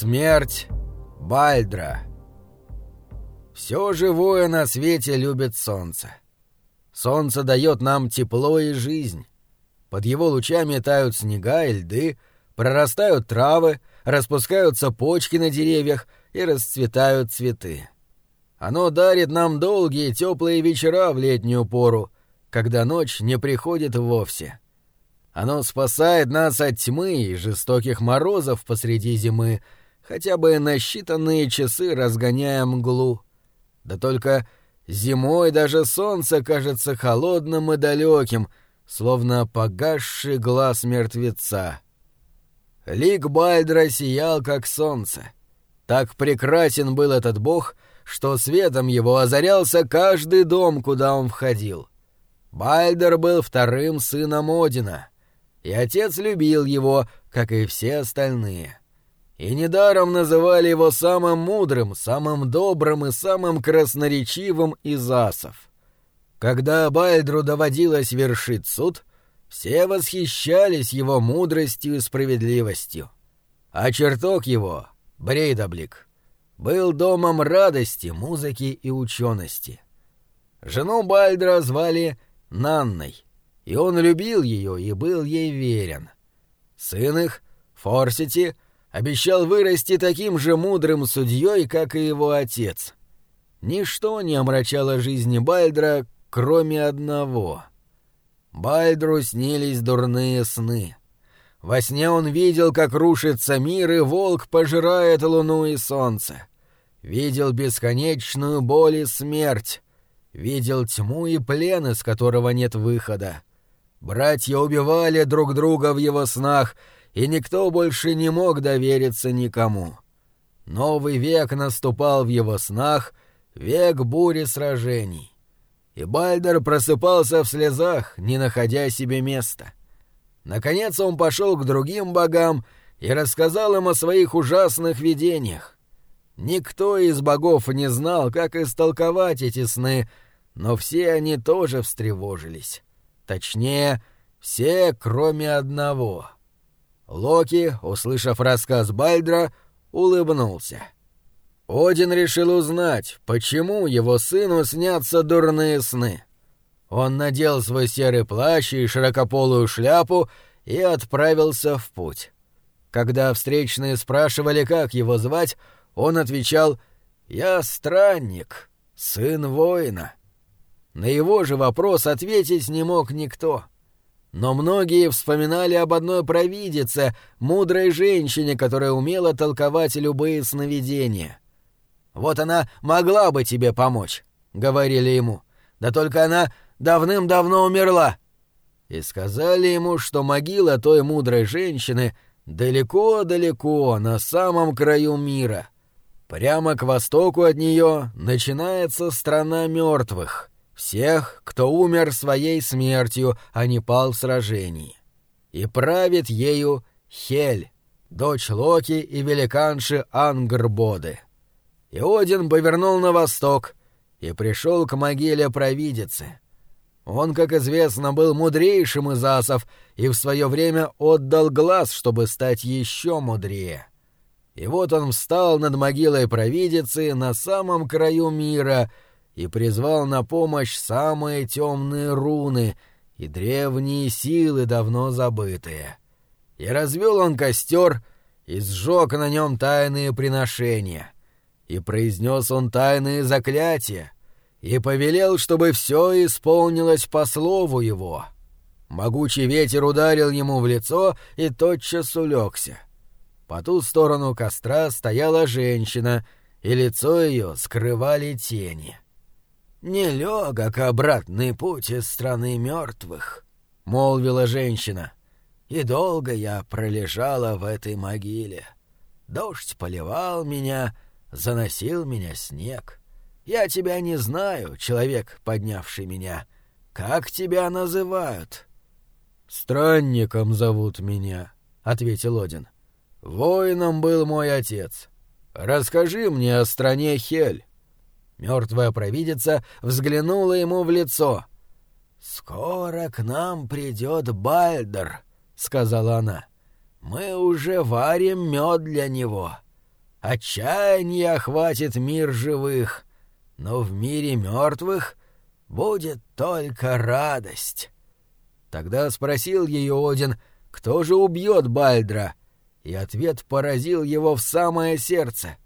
Смерть Бальдра. Все живое на свете любит солнце. Солнце дает нам тепло и жизнь. Под его лучами тают снега и льды, прорастают травы, распускаются почки на деревьях и расцветают цветы. Оно дарит нам долгие теплые вечера в летнюю пору, когда ночь не приходит вовсе. Оно спасает нас от тьмы и жестоких морозов посреди зимы, хотя бы на считанные часы разгоняя мглу. Да только зимой даже солнце кажется холодным и далеким, словно погасший глаз мертвеца. Лик Бальдра сиял, как солнце. Так прекрасен был этот бог, что светом его озарялся каждый дом, куда он входил. Бальдер был вторым сыном Одина, и отец любил его, как и все остальные. И недаром называли его самым мудрым, самым добрым и самым красноречивым из асов. Когда Бальдру доводилось вершить суд, все восхищались его мудростью и справедливостью. А чертог его, Брейдаблик, был домом радости, музыки и учености. Жену Бальдра звали Нанной, и он любил ее и был ей верен. Сын их, Форсити, обещал вырасти таким же мудрым судьей, как и его отец. Ничто не омрачало жизни Бальдра, кроме одного. Бальдру снились дурные сны. Во сне он видел, как рушится мир, и волк пожирает луну и солнце. Видел бесконечную боль и смерть. Видел тьму и плен, из которого нет выхода. Братья убивали друг друга в его снах, и никто больше не мог довериться никому. Новый век наступал в его снах, век бури сражений. И Бальдер просыпался в слезах, не находя себе места. Наконец он пошел к другим богам и рассказал им о своих ужасных видениях. Никто из богов не знал, как истолковать эти сны, но все они тоже встревожились. Точнее, все, кроме одного. Локи, услышав рассказ Бальдра, улыбнулся. Один решил узнать, почему его сыну снятся дурные сны. Он надел свой серый плащ и широкополую шляпу и отправился в путь. Когда встречные спрашивали, как его звать, он отвечал «Я странник, сын воина». На его же вопрос ответить не мог никто. Но многие вспоминали об одной провидице, мудрой женщине, которая умела толковать любые сновидения. «Вот она могла бы тебе помочь», — говорили ему. «Да только она давным-давно умерла». И сказали ему, что могила той мудрой женщины далеко-далеко, на самом краю мира. Прямо к востоку от нее начинается страна мертвых — всех, кто умер своей смертью, а не пал в сражении. И правит ею Хель, дочь Локи и великанши Ангрбоды. И Один повернул на восток и пришел к могиле провидицы. Он, как известно, был мудрейшим из асов и в свое время отдал глаз, чтобы стать еще мудрее. И вот он встал над могилой провидицы на самом краю мира — и призвал на помощь самые темные руны и древние силы, давно забытые. И развел он костер и сжег на нем тайные приношения. И произнес он тайные заклятия, и повелел, чтобы все исполнилось по слову его. Могучий ветер ударил ему в лицо и тотчас улегся. По ту сторону костра стояла женщина, и лицо ее скрывали тени. — «Нелегок обратный путь из страны мертвых», — молвила женщина. «И долго я пролежала в этой могиле. Дождь поливал меня, заносил меня снег. Я тебя не знаю, человек, поднявший меня. Как тебя называют?» «Странником зовут меня», — ответил Один. «Воином был мой отец. Расскажи мне о стране Хель». Мертвая провидица взглянула ему в лицо. «Скоро к нам придет Бальдер», — сказала она. «Мы уже варим мед для него. отчаяние охватит мир живых, но в мире мертвых будет только радость. Тогда спросил ее Один, кто же убьет Бальдра, и ответ поразил его в самое сердце.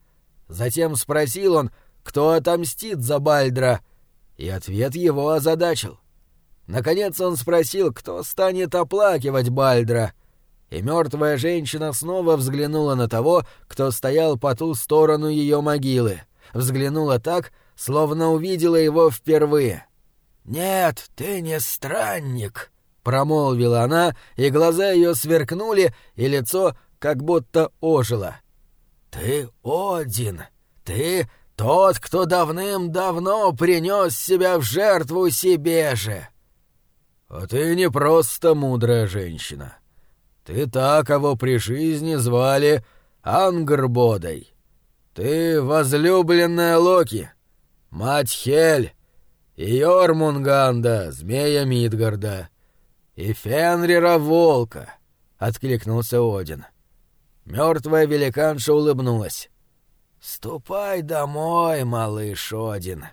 Затем спросил он, кто отомстит за Бальдра, и ответ его озадачил. Наконец он спросил, кто станет оплакивать Бальдра, и мертвая женщина снова взглянула на того, кто стоял по ту сторону ее могилы. Взглянула так, словно увидела его впервые. «Нет, ты не странник», — промолвила она, и глаза ее сверкнули, и лицо как будто ожило. «Ты Один, ты тот, кто давным-давно принес себя в жертву себе же». «А ты не просто мудрая женщина. Ты та, кого при жизни звали Ангрбодой. Ты возлюбленная Локи, мать Хель, и Йормунганда, змея Мидгарда, и Фенрира Волка», — откликнулся Один. Мертвая великанша улыбнулась. «Ступай домой, малыш Один.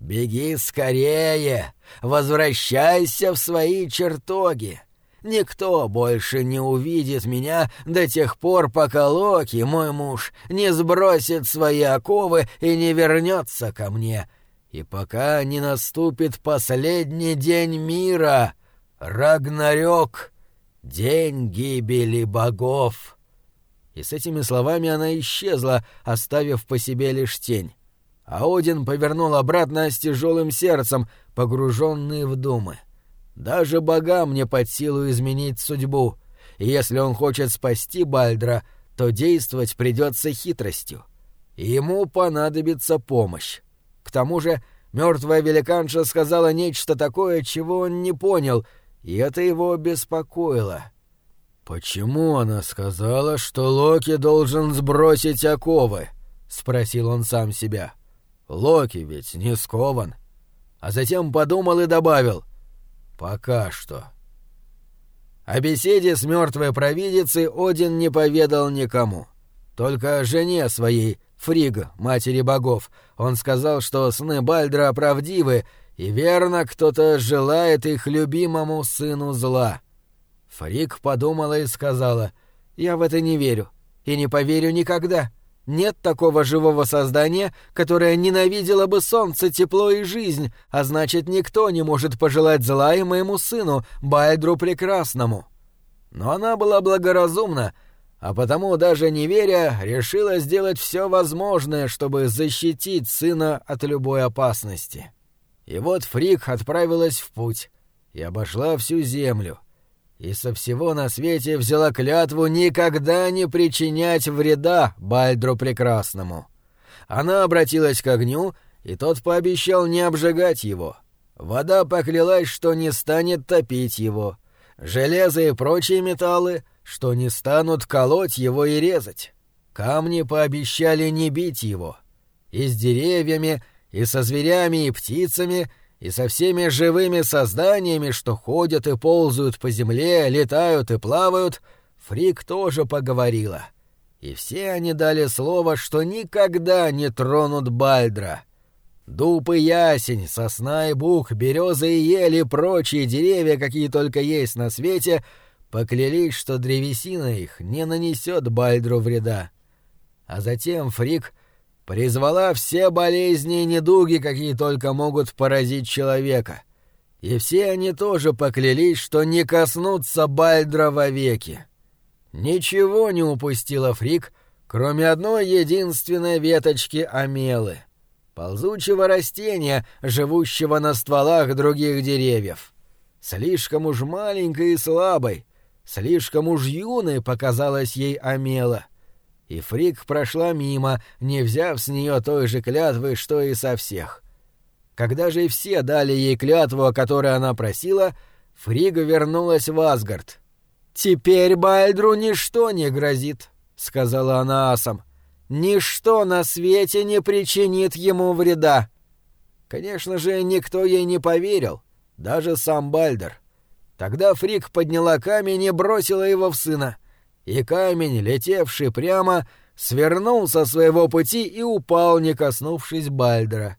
Беги скорее, возвращайся в свои чертоги. Никто больше не увидит меня до тех пор, пока Локи, мой муж, не сбросит свои оковы и не вернется ко мне, и пока не наступит последний день мира, Рагнарёк, день гибели богов». И с этими словами она исчезла, оставив по себе лишь тень. А Один повернул обратно с тяжелым сердцем, погруженный в думы. Даже богам не под силу изменить судьбу. И если он хочет спасти Бальдра, то действовать придется хитростью. Ему понадобится помощь. К тому же мертвая великанша сказала нечто такое, чего он не понял, и это его беспокоило. «Почему она сказала, что Локи должен сбросить оковы?» — спросил он сам себя. «Локи ведь не скован». А затем подумал и добавил «Пока что». О беседе с мертвой провидицей Один не поведал никому. Только жене своей, Фриг, матери богов, он сказал, что сны Бальдра правдивы, и верно кто-то желает их любимому сыну зла. Фриг подумала и сказала, «Я в это не верю, и не поверю никогда. Нет такого живого создания, которое ненавидело бы солнце, тепло и жизнь, а значит, никто не может пожелать зла и моему сыну, Бальдру Прекрасному». Но она была благоразумна, а потому, даже не веря, решила сделать все возможное, чтобы защитить сына от любой опасности. И вот Фрик отправилась в путь и обошла всю землю — и со всего на свете взяла клятву никогда не причинять вреда Бальдру Прекрасному. Она обратилась к огню, и тот пообещал не обжигать его. Вода поклялась, что не станет топить его. Железо и прочие металлы, что не станут колоть его и резать. Камни пообещали не бить его. И с деревьями, и со зверями и птицами — и со всеми живыми созданиями, что ходят и ползают по земле, летают и плавают, Фрик тоже поговорила. И все они дали слово, что никогда не тронут Бальдра. Дуб и ясень, сосна и бук, береза и ели прочие деревья, какие только есть на свете, поклялись, что древесина их не нанесет Бальдру вреда. А затем Фрик призвала все болезни и недуги, какие только могут поразить человека. И все они тоже поклялись, что не коснутся Бальдра вовеки. Ничего не упустила Фрик, кроме одной единственной веточки амелы, ползучего растения, живущего на стволах других деревьев. Слишком уж маленькой и слабой, слишком уж юной показалась ей амела — и Фрик прошла мимо, не взяв с нее той же клятвы, что и со всех. Когда же все дали ей клятву, о которой она просила, Фрига вернулась в Асгард. «Теперь Бальдру ничто не грозит», — сказала она асам. «Ничто на свете не причинит ему вреда». Конечно же, никто ей не поверил, даже сам Бальдер. Тогда Фрик подняла камень и бросила его в сына — и камень, летевший прямо, свернул со своего пути и упал, не коснувшись Бальдера.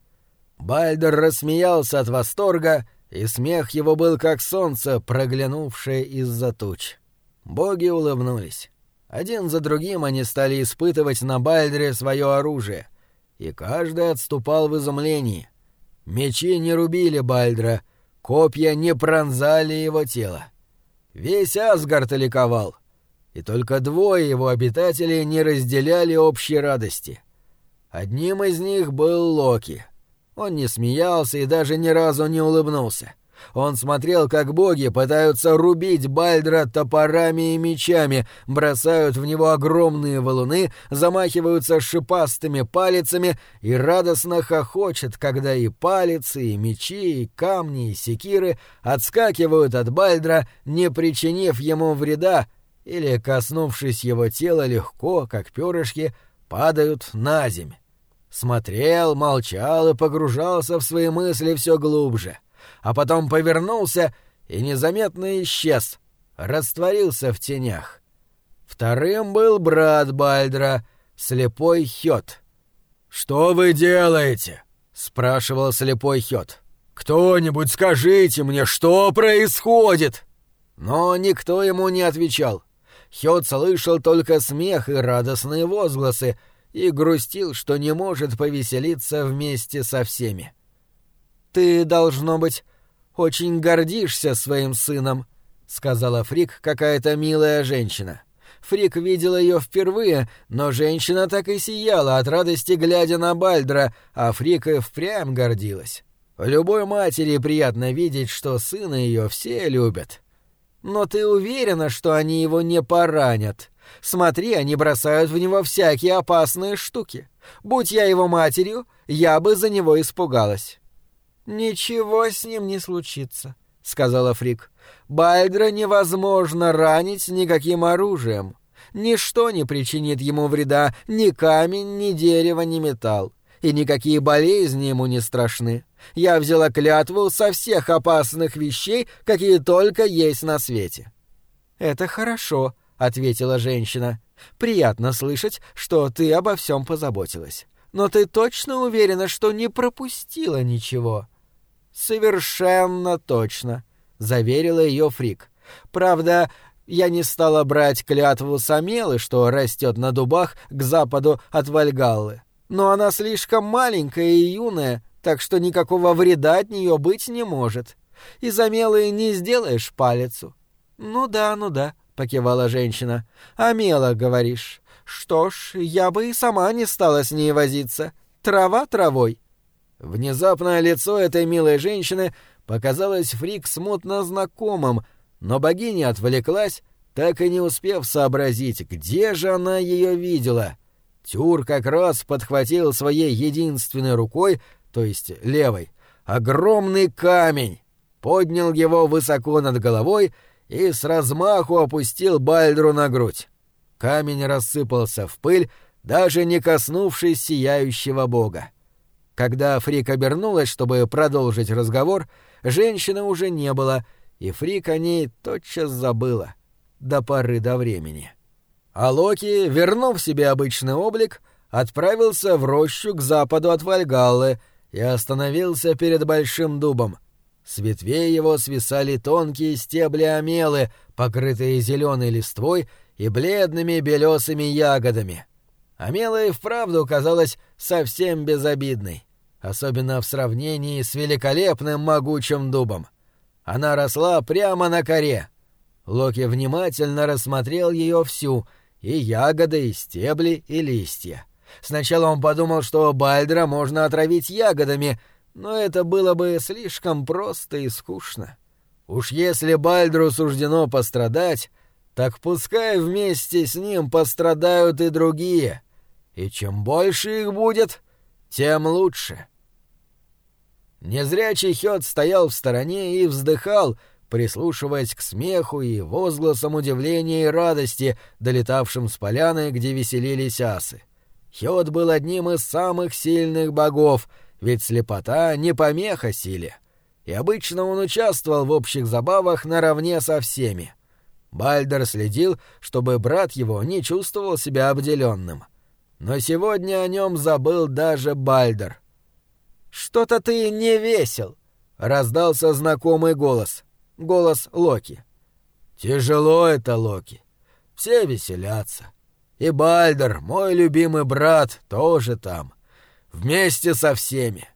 Бальдер рассмеялся от восторга, и смех его был как солнце, проглянувшее из-за туч. Боги улыбнулись. Один за другим они стали испытывать на Бальдере свое оружие, и каждый отступал в изумлении. Мечи не рубили Бальдра, копья не пронзали его тело. Весь Асгард ликовал, и только двое его обитателей не разделяли общей радости. Одним из них был Локи. Он не смеялся и даже ни разу не улыбнулся. Он смотрел, как боги пытаются рубить Бальдра топорами и мечами, бросают в него огромные валуны, замахиваются шипастыми палицами и радостно хохочет, когда и палицы, и мечи, и камни, и секиры отскакивают от Бальдра, не причинив ему вреда, или, коснувшись его тела легко, как перышки, падают на земь. Смотрел, молчал и погружался в свои мысли все глубже — а потом повернулся и незаметно исчез, растворился в тенях. Вторым был брат Бальдра, слепой Хёд. «Что вы делаете?» — спрашивал слепой Хёд. «Кто-нибудь скажите мне, что происходит?» Но никто ему не отвечал. Хёд слышал только смех и радостные возгласы и грустил, что не может повеселиться вместе со всеми. «Ты, должно быть, очень гордишься своим сыном», — сказала Фрик какая-то милая женщина. Фрик видела ее впервые, но женщина так и сияла от радости, глядя на Бальдра, а Фрик и впрямь гордилась. Любой матери приятно видеть, что сына ее все любят. Но ты уверена, что они его не поранят? Смотри, они бросают в него всякие опасные штуки. Будь я его матерью, я бы за него испугалась. «Ничего с ним не случится», — сказала Фрик. «Бальдра невозможно ранить никаким оружием. Ничто не причинит ему вреда, ни камень, ни дерево, ни металл. И никакие болезни ему не страшны. Я взяла клятву со всех опасных вещей, какие только есть на свете». «Это хорошо», — ответила женщина. «Приятно слышать, что ты обо всем позаботилась. Но ты точно уверена, что не пропустила ничего?» «Совершенно точно», — заверила ее Фрик. «Правда, я не стала брать клятву Самелы, что растет на дубах к западу от Вальгаллы. Но она слишком маленькая и юная, так что никакого вреда от нее быть не может. И Замелы не сделаешь палицу». «Ну да, ну да», — покивала женщина. «А мела, говоришь? Что ж, я бы и сама не стала с ней возиться. Трава травой». Внезапное лицо этой милой женщины показалось Фрик смутно знакомым, но богиня отвлеклась, так и не успев сообразить, где же она ее видела. Тюр как раз подхватил своей единственной рукой, то есть левой, огромный камень, поднял его высоко над головой и с размаху опустил Бальдру на грудь. Камень рассыпался в пыль, даже не коснувшись сияющего бога. Когда Фрик обернулась, чтобы продолжить разговор, женщины уже не было, и Фрик о ней тотчас забыла. До поры до времени. А Локи, вернув себе обычный облик, отправился в рощу к западу от Вальгаллы и остановился перед большим дубом. С ветвей его свисали тонкие стебли омелы, покрытые зеленой листвой и бледными белесыми ягодами. Омела и вправду казалась совсем безобидной особенно в сравнении с великолепным могучим дубом. Она росла прямо на коре. Локи внимательно рассмотрел ее всю, и ягоды, и стебли, и листья. Сначала он подумал, что Бальдра можно отравить ягодами, но это было бы слишком просто и скучно. Уж если Бальдру суждено пострадать, так пускай вместе с ним пострадают и другие. И чем больше их будет, тем лучше. Незрячий Хёд стоял в стороне и вздыхал, прислушиваясь к смеху и возгласам удивления и радости, долетавшим с поляны, где веселились асы. Хёд был одним из самых сильных богов, ведь слепота не помеха силе. И обычно он участвовал в общих забавах наравне со всеми. Бальдер следил, чтобы брат его не чувствовал себя обделенным. Но сегодня о нем забыл даже Бальдер. «Что-то ты не весел», — раздался знакомый голос. Голос Локи. «Тяжело это, Локи. Все веселятся. И Бальдер, мой любимый брат, тоже там. Вместе со всеми.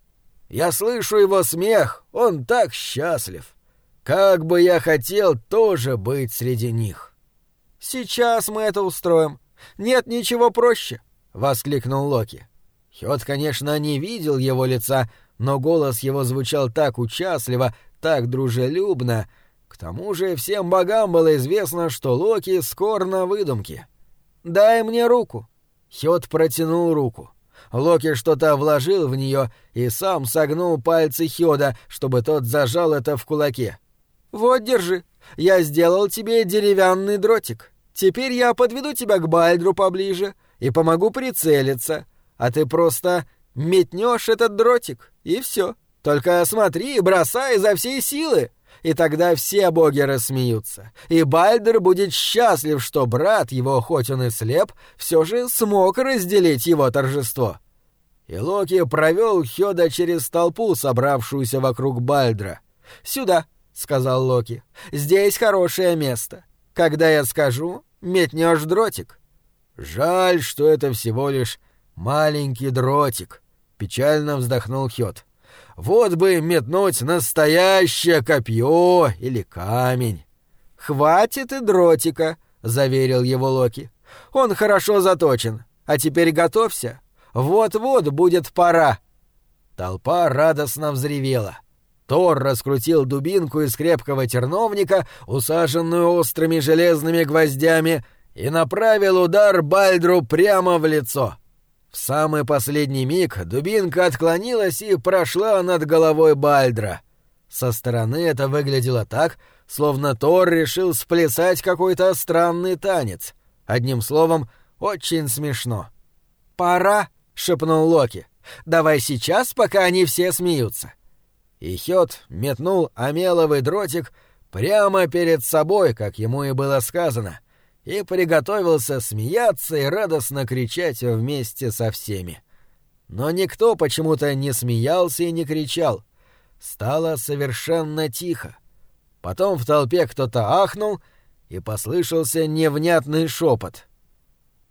Я слышу его смех, он так счастлив. Как бы я хотел тоже быть среди них». «Сейчас мы это устроим. Нет ничего проще», — воскликнул Локи. Хёд, конечно, не видел его лица, но голос его звучал так участливо, так дружелюбно. К тому же всем богам было известно, что Локи скор на выдумке. «Дай мне руку». Хёд протянул руку. Локи что-то вложил в нее и сам согнул пальцы Хёда, чтобы тот зажал это в кулаке. «Вот, держи. Я сделал тебе деревянный дротик. Теперь я подведу тебя к Бальдру поближе и помогу прицелиться, а ты просто метнешь этот дротик, и все. Только смотри и бросай изо всей силы, и тогда все боги рассмеются, и Бальдер будет счастлив, что брат его, хоть он и слеп, все же смог разделить его торжество». И Локи провел Хёда через толпу, собравшуюся вокруг Бальдра. «Сюда», — сказал Локи, — «здесь хорошее место. Когда я скажу, метнешь дротик». «Жаль, что это всего лишь маленький дротик», — печально вздохнул Хёд. «Вот бы метнуть настоящее копье или камень». «Хватит и дротика», — заверил его Локи. «Он хорошо заточен. А теперь готовься. Вот-вот будет пора». Толпа радостно взревела. Тор раскрутил дубинку из крепкого терновника, усаженную острыми железными гвоздями, и направил удар Бальдру прямо в лицо. В самый последний миг дубинка отклонилась и прошла над головой Бальдра. Со стороны это выглядело так, словно Тор решил сплясать какой-то странный танец. Одним словом, очень смешно. «Пора!» — шепнул Локи. «Давай сейчас, пока они все смеются». И Хёд метнул амеловый дротик прямо перед собой, как ему и было сказано, и приготовился смеяться и радостно кричать вместе со всеми. Но никто почему-то не смеялся и не кричал. Стало совершенно тихо. Потом в толпе кто-то ахнул, и послышался невнятный шепот.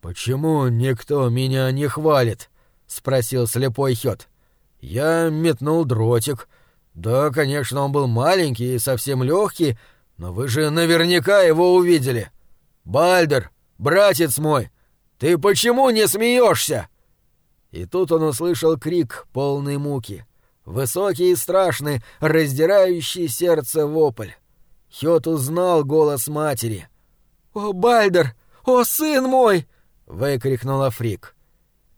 «Почему никто меня не хвалит?» — спросил слепой Хёд. «Я метнул дротик. Да, конечно, он был маленький и совсем легкий, но вы же наверняка его увидели. Бальдер, братец мой, ты почему не смеешься? И тут он услышал крик, полный муки. Высокий и страшный, раздирающий сердце вопль. Хёд узнал голос матери. «О, Бальдер! О, сын мой!» — выкрикнула Фрик.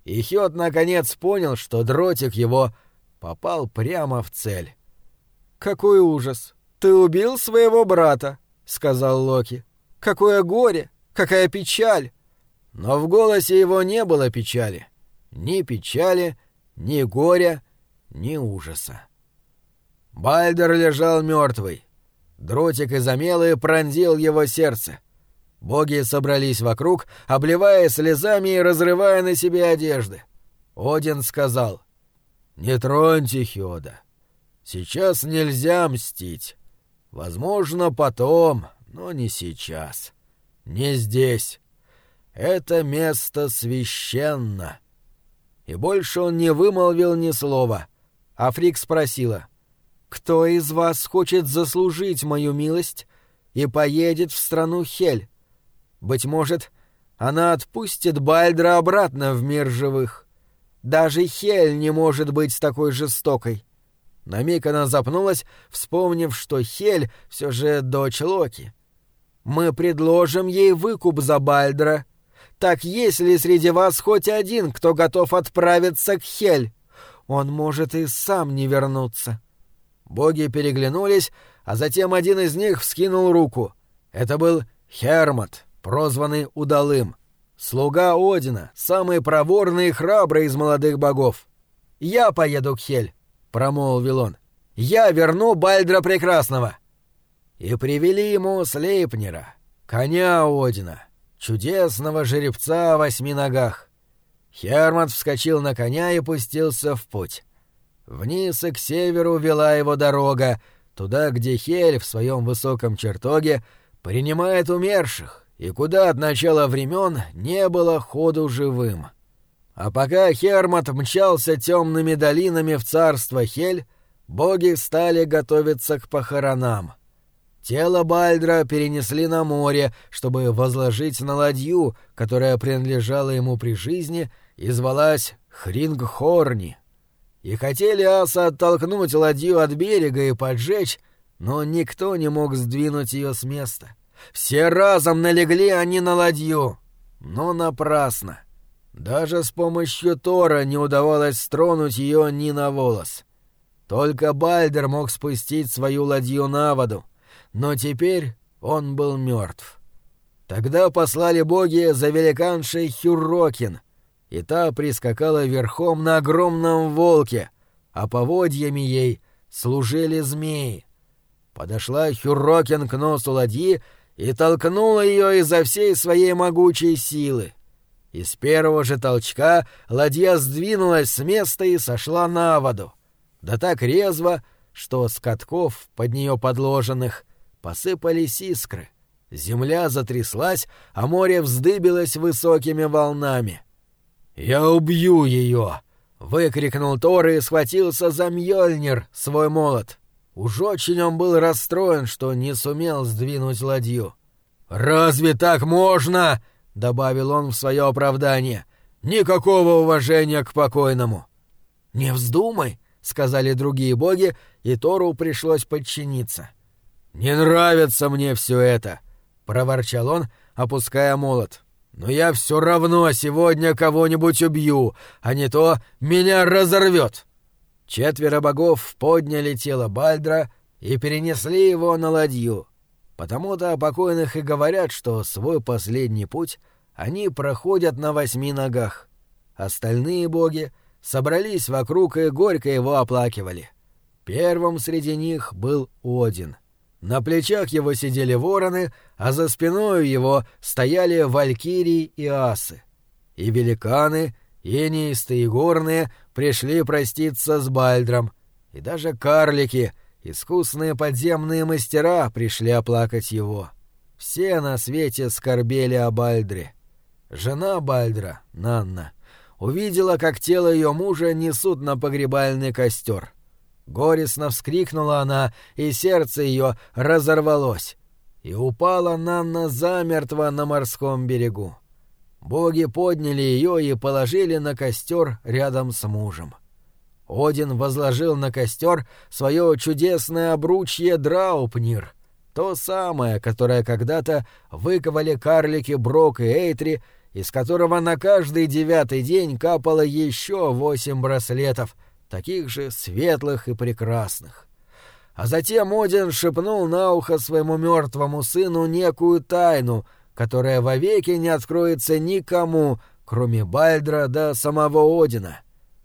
И Хёд наконец понял, что дротик его попал прямо в цель. «Какой ужас! Ты убил своего брата!» — сказал Локи. «Какое горе! Какая печаль!» Но в голосе его не было печали. Ни печали, ни горя, ни ужаса. Бальдер лежал мертвый. Дротик из Амелы пронзил его сердце. Боги собрались вокруг, обливая слезами и разрывая на себе одежды. Один сказал, «Не троньте Хёда. Сейчас нельзя мстить. Возможно, потом, но не сейчас. Не здесь. Это место священно». И больше он не вымолвил ни слова. А Фрик спросила, «Кто из вас хочет заслужить мою милость и поедет в страну Хель?» Быть может, она отпустит Бальдра обратно в мир живых. Даже Хель не может быть такой жестокой. На миг она запнулась, вспомнив, что Хель все же дочь Локи. «Мы предложим ей выкуп за Бальдра. Так есть ли среди вас хоть один, кто готов отправиться к Хель? Он может и сам не вернуться». Боги переглянулись, а затем один из них вскинул руку. Это был Хермот прозванный Удалым. Слуга Одина, самый проворный и храбрый из молодых богов. «Я поеду к Хель», — промолвил он. «Я верну Бальдра Прекрасного». И привели ему Слейпнера, коня Одина, чудесного жеребца о восьми ногах. Хермат вскочил на коня и пустился в путь. Вниз и к северу вела его дорога, туда, где Хель в своем высоком чертоге принимает умерших, и куда от начала времен не было ходу живым. А пока Хермат мчался темными долинами в царство Хель, боги стали готовиться к похоронам. Тело Бальдра перенесли на море, чтобы возложить на ладью, которая принадлежала ему при жизни и звалась Хрингхорни. И хотели аса оттолкнуть ладью от берега и поджечь, но никто не мог сдвинуть ее с места. Все разом налегли они на ладью, но напрасно. Даже с помощью Тора не удавалось стронуть ее ни на волос. Только Бальдер мог спустить свою ладью на воду, но теперь он был мертв. Тогда послали боги за великаншей Хюррокин, и та прискакала верхом на огромном волке, а поводьями ей служили змеи. Подошла Хюррокин к носу ладьи и толкнула ее изо всей своей могучей силы. И с первого же толчка ладья сдвинулась с места и сошла на воду. Да так резво, что с катков, под нее подложенных, посыпались искры. Земля затряслась, а море вздыбилось высокими волнами. «Я убью ее!» — выкрикнул Тор и схватился за Мьёльнир, свой молот. Уж очень он был расстроен, что не сумел сдвинуть ладью. «Разве так можно?» — добавил он в свое оправдание. «Никакого уважения к покойному». «Не вздумай», — сказали другие боги, и Тору пришлось подчиниться. «Не нравится мне все это», — проворчал он, опуская молот. «Но я все равно сегодня кого-нибудь убью, а не то меня разорвет». Четверо богов подняли тело Бальдра и перенесли его на ладью. Потому-то о покойных и говорят, что свой последний путь они проходят на восьми ногах. Остальные боги собрались вокруг и горько его оплакивали. Первым среди них был Один. На плечах его сидели вороны, а за спиной его стояли валькирии и асы. И великаны, и горные, пришли проститься с Бальдром, и даже карлики — Искусные подземные мастера пришли оплакать его. Все на свете скорбели о Бальдре. Жена Бальдра, Нанна, увидела, как тело ее мужа несут на погребальный костер. Горестно вскрикнула она, и сердце ее разорвалось. И упала Нанна замертво на морском берегу. Боги подняли ее и положили на костер рядом с мужем. — один возложил на костер свое чудесное обручье Драупнир, то самое, которое когда-то выковали карлики Брок и Эйтри, из которого на каждый девятый день капало еще восемь браслетов, таких же светлых и прекрасных. А затем Один шепнул на ухо своему мертвому сыну некую тайну, которая вовеки не откроется никому, кроме Бальдра до самого Одина.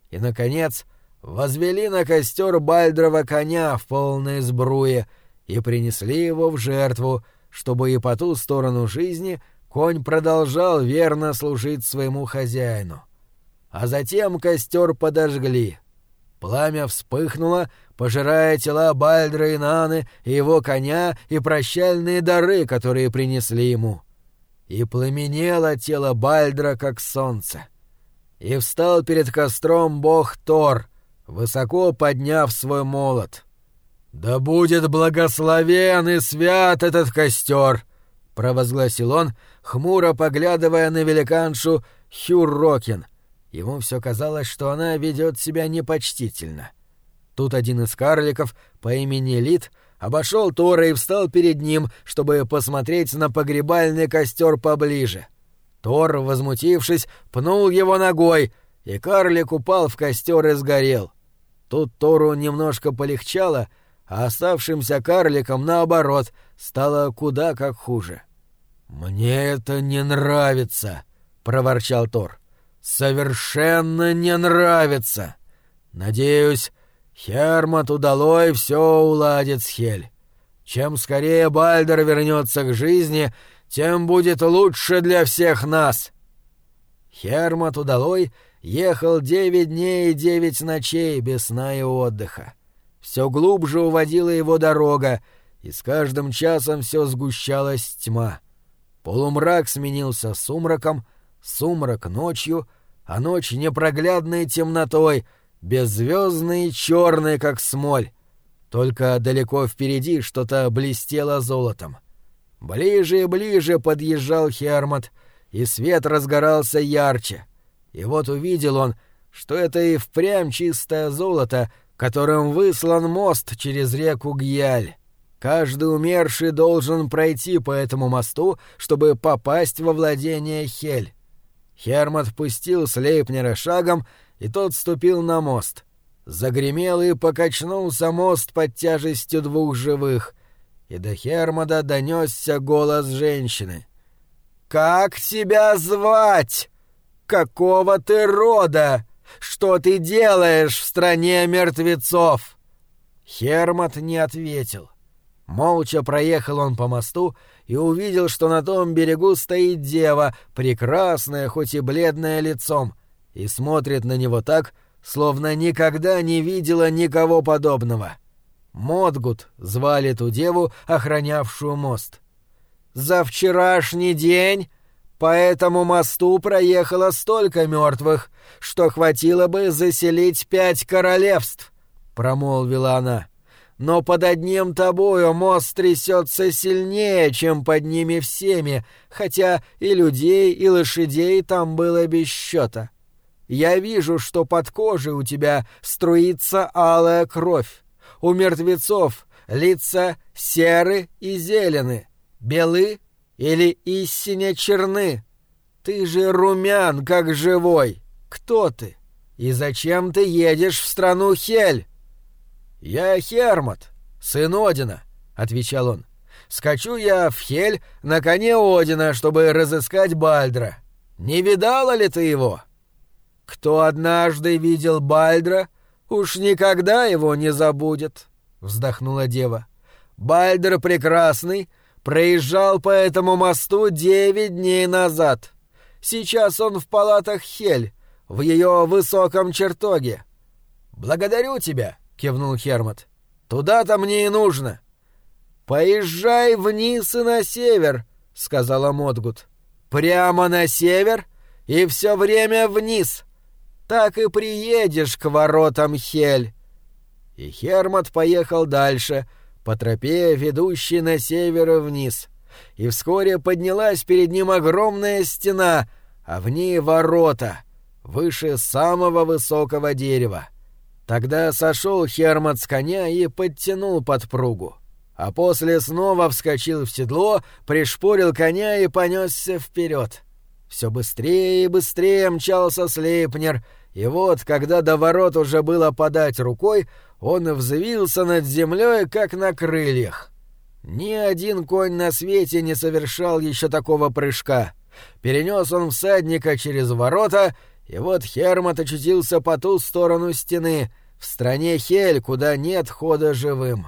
И, наконец, — возвели на костер Бальдрова коня в полной сбруе и принесли его в жертву, чтобы и по ту сторону жизни конь продолжал верно служить своему хозяину. А затем костер подожгли. Пламя вспыхнуло, пожирая тела Бальдра и Наны, и его коня, и прощальные дары, которые принесли ему. И пламенело тело Бальдра, как солнце. И встал перед костром бог Тор — высоко подняв свой молот. «Да будет благословен и свят этот костер!» — провозгласил он, хмуро поглядывая на великаншу Хюррокин. Ему все казалось, что она ведет себя непочтительно. Тут один из карликов по имени Лид обошел Тора и встал перед ним, чтобы посмотреть на погребальный костер поближе. Тор, возмутившись, пнул его ногой, и карлик упал в костер и сгорел. — Тут Тору немножко полегчало, а оставшимся карликам, наоборот, стало куда как хуже. «Мне это не нравится», — проворчал Тор. «Совершенно не нравится. Надеюсь, Хермат удалой все уладит с Хель. Чем скорее Бальдер вернется к жизни, тем будет лучше для всех нас». Хермат удалой ехал девять дней и девять ночей без сна и отдыха. Все глубже уводила его дорога, и с каждым часом все сгущалась тьма. Полумрак сменился сумраком, сумрак ночью, а ночь непроглядной темнотой, беззвездной и черной, как смоль. Только далеко впереди что-то блестело золотом. Ближе и ближе подъезжал Хермот, и свет разгорался ярче. И вот увидел он, что это и впрямь чистое золото, которым выслан мост через реку Гьяль. Каждый умерший должен пройти по этому мосту, чтобы попасть во владение Хель. Хермот пустил Слейпнера шагом, и тот ступил на мост. Загремел и покачнулся мост под тяжестью двух живых, и до Хермода донесся голос женщины. «Как тебя звать? Какого ты рода? Что ты делаешь в стране мертвецов?» Хермот не ответил. Молча проехал он по мосту и увидел, что на том берегу стоит дева, прекрасная, хоть и бледная лицом, и смотрит на него так, словно никогда не видела никого подобного. Модгут звали ту деву, охранявшую мост. «За вчерашний день по этому мосту проехало столько мертвых, что хватило бы заселить пять королевств», — промолвила она но под одним тобою мост трясется сильнее, чем под ними всеми, хотя и людей, и лошадей там было без счета. Я вижу, что под кожей у тебя струится алая кровь. У мертвецов лица серы и зелены, белы или истинно черны. Ты же румян, как живой. Кто ты? И зачем ты едешь в страну Хель? «Я Хермот, сын Одина», — отвечал он. «Скачу я в Хель на коне Одина, чтобы разыскать Бальдра. Не видала ли ты его?» «Кто однажды видел Бальдра, уж никогда его не забудет», — вздохнула дева. «Бальдр прекрасный проезжал по этому мосту девять дней назад. Сейчас он в палатах Хель, в ее высоком чертоге. Благодарю тебя, кивнул Хермот. Туда-то мне и нужно. Поезжай вниз и на север, сказала Модгут. Прямо на север и все время вниз. Так и приедешь к воротам Хель. И Хермот поехал дальше, по тропе, ведущей на север и вниз. И вскоре поднялась перед ним огромная стена, а в ней ворота, выше самого высокого дерева. Тогда сошел Хермат с коня и подтянул подпругу. А после снова вскочил в седло, пришпорил коня и понесся вперед. Все быстрее и быстрее мчался Слейпнер, и вот, когда до ворот уже было подать рукой, он взвился над землей, как на крыльях. Ни один конь на свете не совершал еще такого прыжка. Перенес он всадника через ворота, и вот Хермат очутился по ту сторону стены, в стране Хель, куда нет хода живым.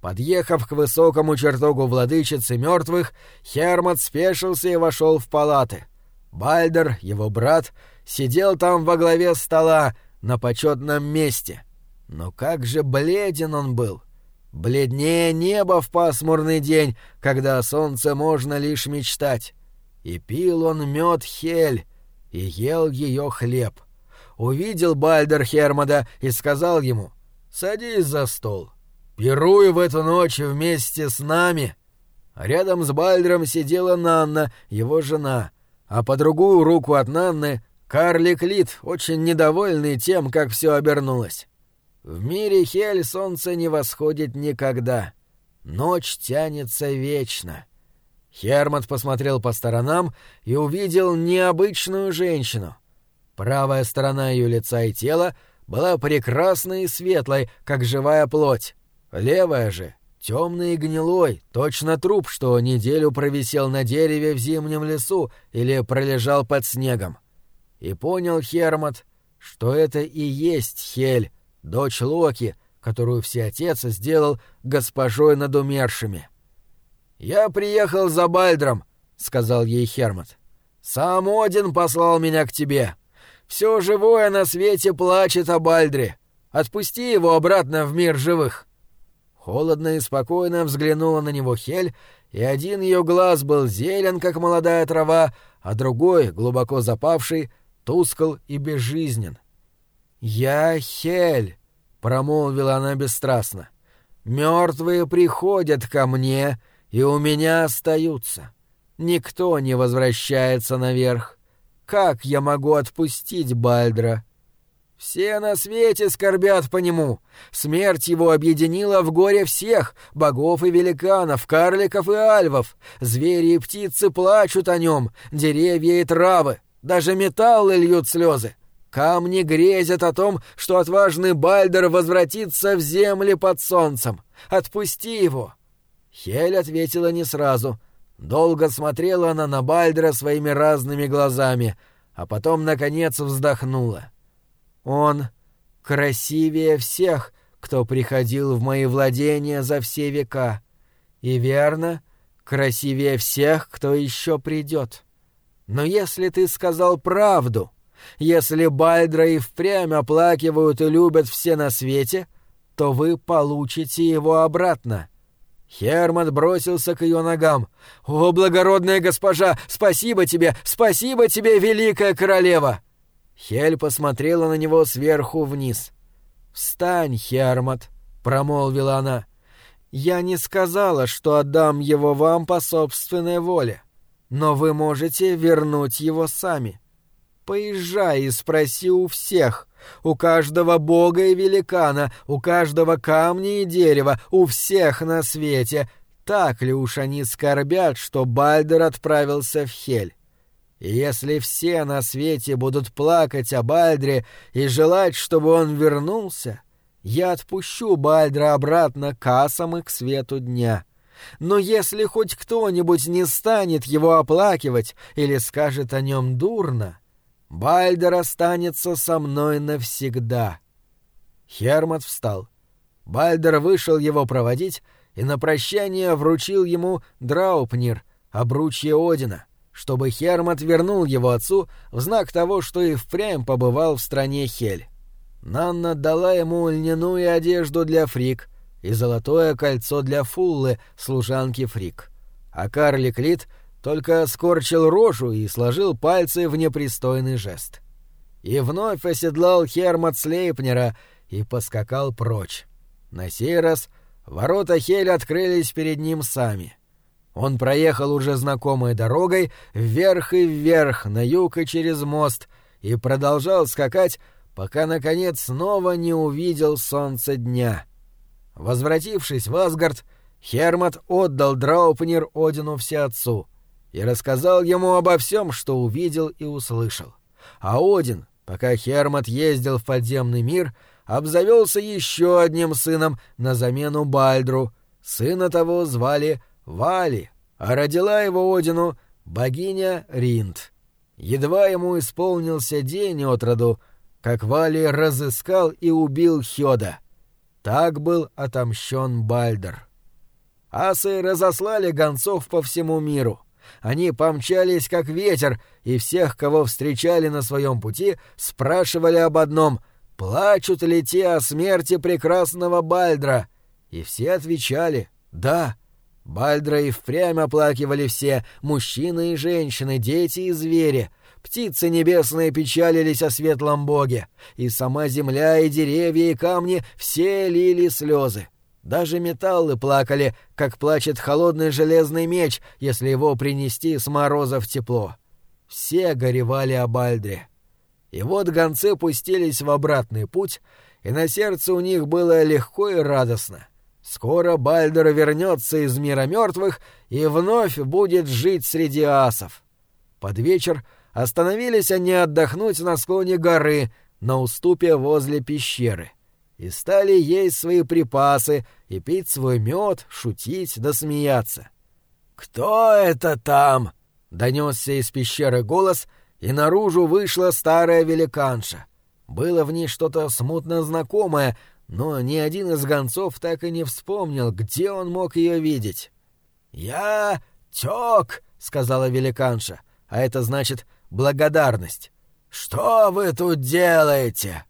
Подъехав к высокому чертогу владычицы мертвых, Хермат спешился и вошел в палаты. Бальдер, его брат, сидел там во главе стола, на почетном месте. Но как же бледен он был! Бледнее неба в пасмурный день, когда о солнце можно лишь мечтать. И пил он мед Хель, и ел ее хлеб увидел Бальдер Хермода и сказал ему «Садись за стол, пируй в эту ночь вместе с нами». рядом с Бальдером сидела Нанна, его жена, а по другую руку от Нанны — карлик Лид, очень недовольный тем, как все обернулось. В мире Хель солнце не восходит никогда. Ночь тянется вечно. Хермот посмотрел по сторонам и увидел необычную женщину — Правая сторона ее лица и тела была прекрасной и светлой, как живая плоть. Левая же — темный и гнилой, точно труп, что неделю провисел на дереве в зимнем лесу или пролежал под снегом. И понял Хермот, что это и есть Хель, дочь Локи, которую всеотец сделал госпожой над умершими. «Я приехал за Бальдром», — сказал ей Хермот. Сам Один послал меня к тебе. Все живое на свете плачет о Бальдре. Отпусти его обратно в мир живых». Холодно и спокойно взглянула на него Хель, и один ее глаз был зелен, как молодая трава, а другой, глубоко запавший, тускл и безжизнен. «Я Хель», — промолвила она бесстрастно. «Мертвые приходят ко мне, и у меня остаются. Никто не возвращается наверх. Как я могу отпустить Бальдра?» Все на свете скорбят по нему. Смерть его объединила в горе всех — богов и великанов, карликов и альвов. Звери и птицы плачут о нем, деревья и травы. Даже металлы льют слезы. Камни грезят о том, что отважный Бальдер возвратится в земли под солнцем. Отпусти его!» Хель ответила не сразу. Долго смотрела она на Бальдера своими разными глазами, а потом, наконец, вздохнула. «Он красивее всех, кто приходил в мои владения за все века. И верно, красивее всех, кто еще придет. Но если ты сказал правду...» Если Бальдра и впрямь оплакивают и любят все на свете, то вы получите его обратно». Херман бросился к ее ногам. «О, благородная госпожа, спасибо тебе, спасибо тебе, великая королева!» Хель посмотрела на него сверху вниз. «Встань, Хермат», — промолвила она. «Я не сказала, что отдам его вам по собственной воле, но вы можете вернуть его сами. Поезжай и спроси у всех, у каждого бога и великана, у каждого камня и дерева, у всех на свете, так ли уж они скорбят, что Бальдер отправился в Хель. И если все на свете будут плакать о Бальдре и желать, чтобы он вернулся, я отпущу Бальдра обратно к асам и к свету дня. Но если хоть кто-нибудь не станет его оплакивать или скажет о нем дурно, Бальдер останется со мной навсегда. Хермат встал. Бальдер вышел его проводить и на прощание вручил ему Драупнир, обручье Одина, чтобы Хермат вернул его отцу в знак того, что и впрямь побывал в стране Хель. Нанна дала ему льняную одежду для Фрик и золотое кольцо для Фуллы, служанки Фрик. А карлик Лит только скорчил рожу и сложил пальцы в непристойный жест. И вновь оседлал Хермат Слейпнера и поскакал прочь. На сей раз ворота Хель открылись перед ним сами. Он проехал уже знакомой дорогой вверх и вверх, на юг и через мост, и продолжал скакать, пока, наконец, снова не увидел солнце дня. Возвратившись в Асгард, Хермат отдал Драупнир Одину Всеотцу — и рассказал ему обо всем, что увидел и услышал. А Один, пока Хермат ездил в подземный мир, обзавелся еще одним сыном на замену Бальдру. Сына того звали Вали, а родила его Одину богиня Ринд. Едва ему исполнился день от роду, как Вали разыскал и убил Хёда. Так был отомщен Бальдер. Асы разослали гонцов по всему миру — они помчались как ветер, и всех, кого встречали на своем пути, спрашивали об одном — плачут ли те о смерти прекрасного Бальдра? И все отвечали — да. Бальдра и впрямь оплакивали все — мужчины и женщины, дети и звери. Птицы небесные печалились о светлом боге, и сама земля, и деревья, и камни все лили слезы. Даже металлы плакали, как плачет холодный железный меч, если его принести с мороза в тепло. Все горевали о Бальдре. И вот гонцы пустились в обратный путь, и на сердце у них было легко и радостно. Скоро Бальдер вернется из мира мертвых и вновь будет жить среди асов. Под вечер остановились они отдохнуть на склоне горы, на уступе возле пещеры — и стали есть свои припасы и пить свой мед, шутить да. «Кто это там?» — донесся из пещеры голос, и наружу вышла старая великанша. Было в ней что-то смутно знакомое, но ни один из гонцов так и не вспомнил, где он мог ее видеть. «Я тёк», — сказала великанша. а это значит благодарность. «Что вы тут делаете?»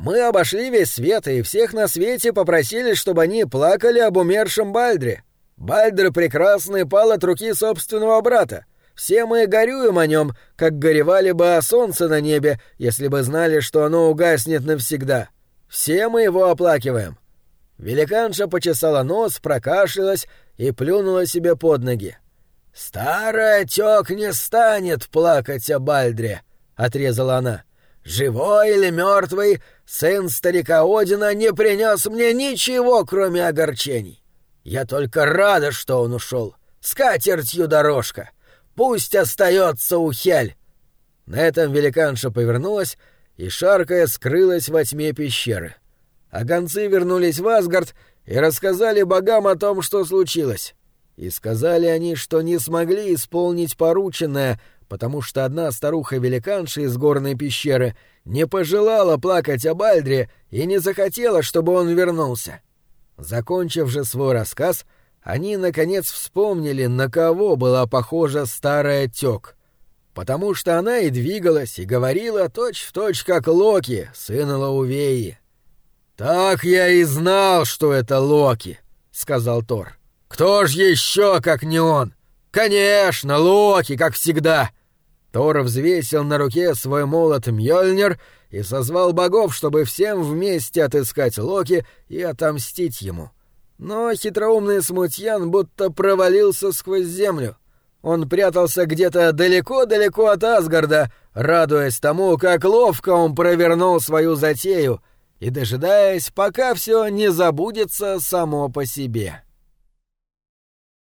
«Мы обошли весь свет и всех на свете попросили, чтобы они плакали об умершем Бальдре. Бальдр прекрасный пал от руки собственного брата. Все мы горюем о нем, как горевали бы о солнце на небе, если бы знали, что оно угаснет навсегда. Все мы его оплакиваем». Великанша почесала нос, прокашлялась и плюнула себе под ноги. «Старый отек не станет плакать о Бальдре», — отрезала она. «Живой или мертвый, сын старика Одина не принес мне ничего, кроме огорчений. Я только рада, что он ушел. С дорожка. Пусть остается у Хель». На этом великанша повернулась и, шаркая, скрылась во тьме пещеры. А гонцы вернулись в Асгард и рассказали богам о том, что случилось. И сказали они, что не смогли исполнить порученное, потому что одна старуха-великанша из горной пещеры не пожелала плакать о Бальдре и не захотела, чтобы он вернулся. Закончив же свой рассказ, они, наконец, вспомнили, на кого была похожа старая тёк. Потому что она и двигалась, и говорила точь-в-точь, точь, как Локи, сын Лаувеи. «Так я и знал, что это Локи», — сказал Тор. Кто ж еще, как не он? Конечно, Локи, как всегда. Тор взвесил на руке свой молот Мьёльнир и созвал богов, чтобы всем вместе отыскать Локи и отомстить ему. Но хитроумный смутьян будто провалился сквозь землю. Он прятался где-то далеко-далеко от Асгарда, радуясь тому, как ловко он провернул свою затею, и дожидаясь, пока все не забудется само по себе.